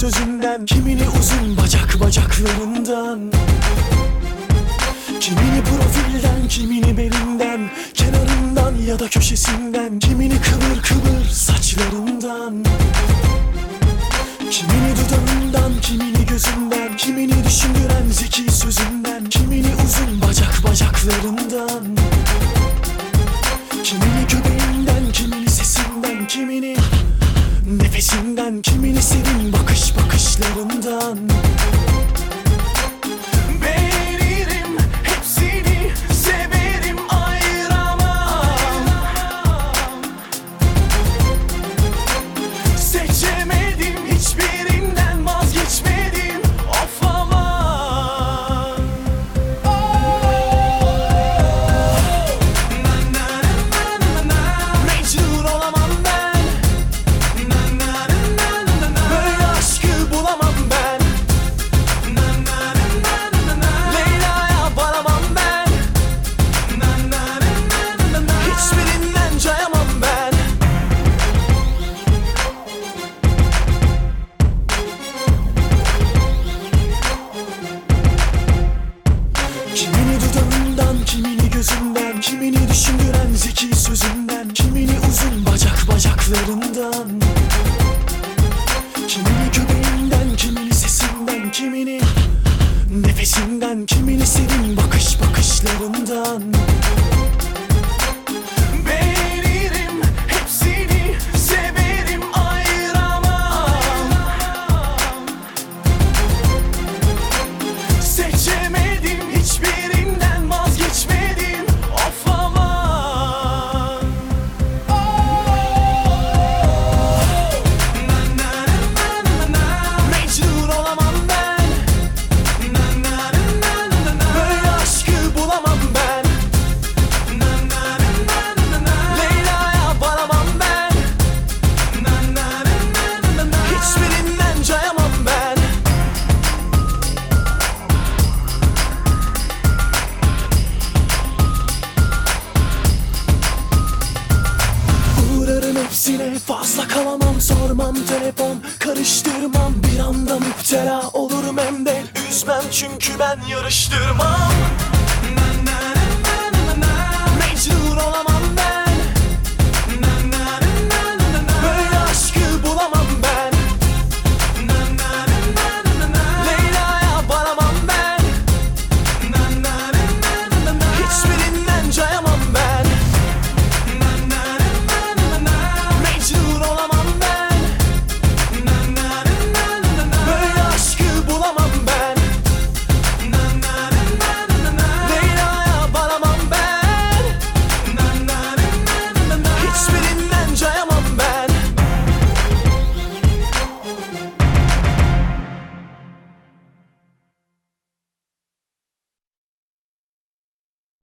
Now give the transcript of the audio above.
sözünden Kimini uzun bacak bacaklarından Kimini profilden, kimini belinden Kenarından ya da köşesinden Kimini kıvır kıvır saçlarından. Kimini dudağından, kimini gözünden Kimini düşündüren zeki sözünden Kimini uzun bacak bacaklarından Kimini serin bakış bakışlarından kimini gözünden Kimini düşündüren zeki sözünden Kimini uzun bacak bacaklarından. Kimini göbeğinden, kimini sesinden Kimini nefesinden Kimini serin bakış bakışlarından. Veririm hepsine fazla kalamam Sormam telefon karıştırmam. Bir anda müptela olurum hem de Üzmem çünkü ben yarıştırmam